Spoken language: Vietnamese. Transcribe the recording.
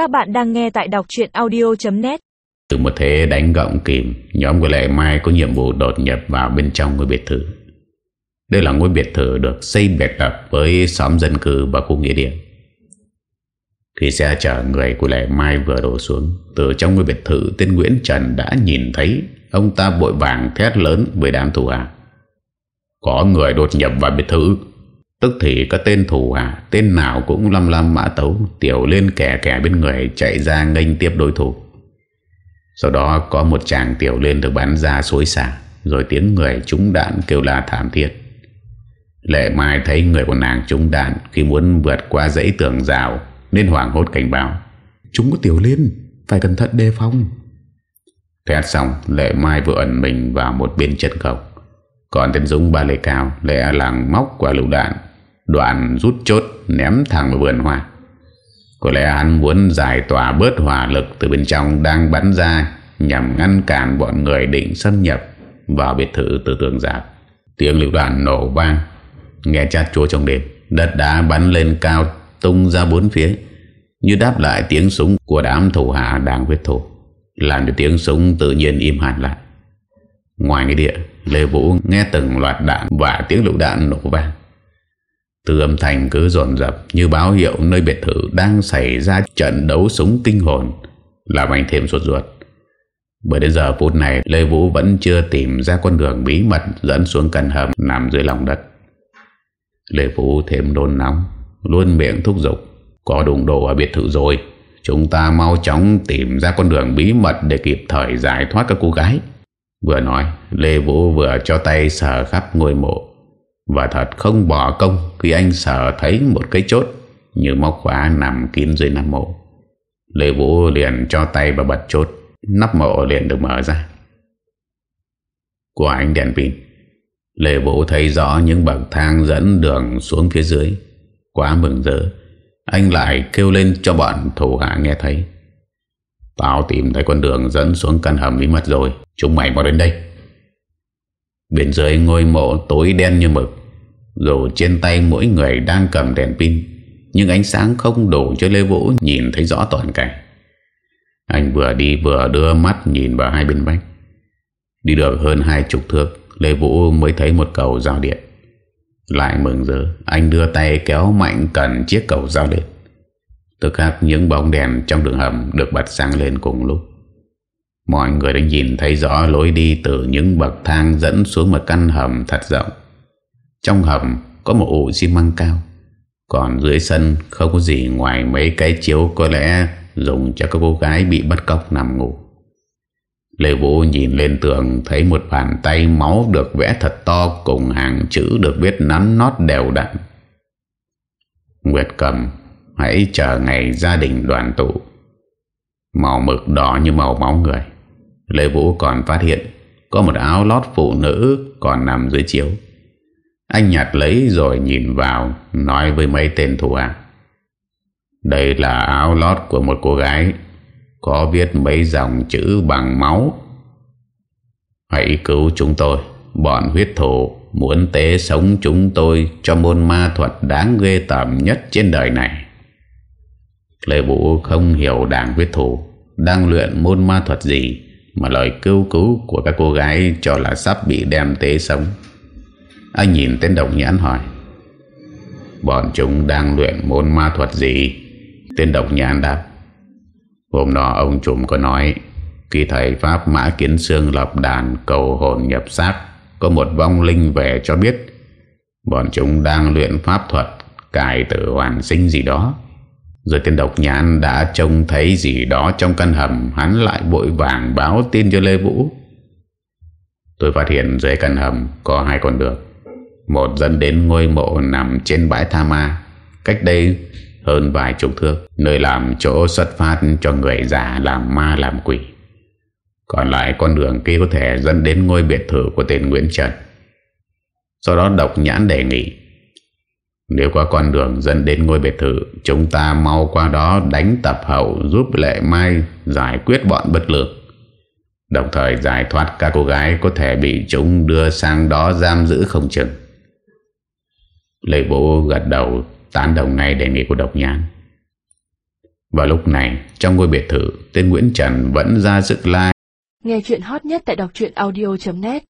Các bạn đang nghe tại đọc chuyện audio.net Từ một thế đánh gọng kìm, Nhóm của Lệ Mai có nhiệm vụ đột nhập vào bên trong ngôi biệt thự. Đây là ngôi biệt thự được xây biệt lập với xóm dân cư và khu nghĩa địa. Khi xe chở người của Lệ Mai vừa đổ xuống, Từ trong ngôi biệt thự, tên Nguyễn Trần đã nhìn thấy Ông ta bội vàng thét lớn với đám thủ hạ. Có người đột nhập vào biệt thự. Tức thì các tên thủ hạ Tên nào cũng lâm lâm mã tấu. Tiểu lên kẻ kẻ bên người Chạy ra nghênh tiếp đối thủ. Sau đó có một chàng tiểu lên được bắn ra xối xả Rồi tiếng người trúng đạn kêu la thảm thiết. Lệ Mai thấy người của nàng trúng đạn Khi muốn vượt qua dãy tường rào Nên hoảng hốt cảnh báo. Chúng có tiểu lên Phải cẩn thận đề phòng. Thét xong Lệ Mai vừa ẩn mình vào một bên chân cầu. Còn tên Dũng ba lê cao Lệ làng móc qua lựu đạn Đoạn rút chốt ném thẳng vào vườn hoa. Có lẽ hắn muốn giải tỏa bớt hỏa lực từ bên trong đang bắn ra, Nhằm ngăn cản bọn người định xâm nhập vào biệt thự từ tường giạc Tiếng lựu đạn nổ vang, Nghe chát chúa trong đêm, Đất đá bắn lên cao, tung ra bốn phía, Như đáp lại tiếng súng của đám thủ hạ đang huyết thủ, Làm cho tiếng súng tự nhiên im hẳn lại. Ngoài nghĩa địa, Lê Vũ nghe từng loạt đạn và tiếng lựu đạn nổ vang từ âm thanh cứ dồn dập như báo hiệu nơi biệt thự đang xảy ra trận đấu súng kinh hồn, làm anh thêm ruột ruột. Bởi đến giờ phút này, Lê Vũ vẫn chưa tìm ra con đường bí mật dẫn xuống căn hầm nằm dưới lòng đất. Lê Vũ thêm đôn nóng, luôn miệng thúc giục. Có đụng đồ ở biệt thự rồi, chúng ta mau chóng tìm ra con đường bí mật để kịp thời giải thoát các cô gái. Vừa nói, Lê Vũ vừa cho tay sờ khắp ngôi mộ và thật không bỏ công Khi anh sợ thấy một cái chốt Như móc khóa nằm kín dưới nắp mộ. Lê Vũ liền cho tay và bật chốt, Nắp mộ liền được mở ra. Của anh đèn pin, Lê Vũ thấy rõ những bậc thang dẫn đường xuống phía dưới. Quá mừng rỡ, Anh lại kêu lên cho bọn thủ hạ nghe thấy. Tao tìm thấy con đường dẫn xuống căn hầm bí mật rồi, Chúng mày mau đến đây. Bên dưới ngôi mộ tối đen như mực dù trên tay mỗi người đang cầm đèn pin, Nhưng ánh sáng không đủ cho Lê Vũ nhìn thấy rõ toàn cảnh. Anh vừa đi vừa đưa mắt nhìn vào hai bên vách. Đi được hơn hai chục thước, Lê Vũ mới thấy một cầu giao điện. Lại mừng rỡ, Anh đưa tay kéo mạnh cần chiếc cầu giao điện. Tức khắc những bóng đèn trong đường hầm Được bật sáng lên cùng lúc. Mọi người đã nhìn thấy rõ lối đi Từ những bậc thang dẫn xuống một căn hầm thật rộng trong hầm có một ổ xi măng cao Còn dưới sân không có gì ngoài mấy cái chiếu có lẽ dùng cho các cô gái bị bắt cóc nằm ngủ. Lê Vũ nhìn lên tường thấy một bàn tay máu được vẽ thật to cùng hàng chữ được viết nắn nót đều đặn. Nguyệt cầm, hãy chờ ngày gia đình đoàn tụ. Màu mực đỏ như màu máu người. Lê Vũ còn phát hiện có một áo lót phụ nữ còn nằm dưới chiếu. Anh nhặt lấy rồi nhìn vào, Nói với mấy tên thủ hạ. Đây là áo lót của một cô gái, Có viết mấy dòng chữ bằng máu. Hãy cứu chúng tôi, Bọn huyết thủ Muốn tế sống chúng tôi Cho môn ma thuật đáng ghê tởm nhất trên đời này. Lê Vũ không hiểu đảng huyết thủ Đang luyện môn ma thuật gì, Mà lời cứu cứu của các cô gái Cho là sắp bị đem tế sống anh nhìn tên độc nhãn hỏi. Bọn chúng đang luyện môn ma thuật gì? Tên độc nhãn đáp. Hôm đó ông trùm có nói, Khi thầy Pháp Mã Kiến Sương lập đàn cầu hồn nhập xác, Có một vong linh về cho biết, Bọn chúng đang luyện pháp thuật Cải tử hoàn sinh gì đó. Rồi tên độc nhãn đã trông thấy gì đó trong căn hầm, Hắn lại bội vàng báo tin cho Lê Vũ. Tôi phát hiện dưới căn hầm có hai con đường một dẫn đến ngôi mộ nằm trên bãi Tha Ma. Cách đây hơn vài chục thước, Nơi làm chỗ xuất phát cho người già làm ma làm quỷ. Còn lại con đường kia có thể dẫn đến ngôi biệt thự của tên Nguyễn Trần. Sau đó độc nhãn đề nghị, Nếu qua con đường dẫn đến ngôi biệt thự, Chúng ta mau qua đó đánh tập hậu giúp Lệ Mai giải quyết bọn bất lược. Đồng thời giải thoát các cô gái có thể bị chúng đưa sang đó giam giữ không chừng. Lê Vũ gật đầu, tán đồng ngay đề nghị của độc nhãn. Vào lúc này, trong ngôi biệt thự, Tên Nguyễn Trần vẫn ra sức lai Nghe chuyện hot nhất tại đọc audio.net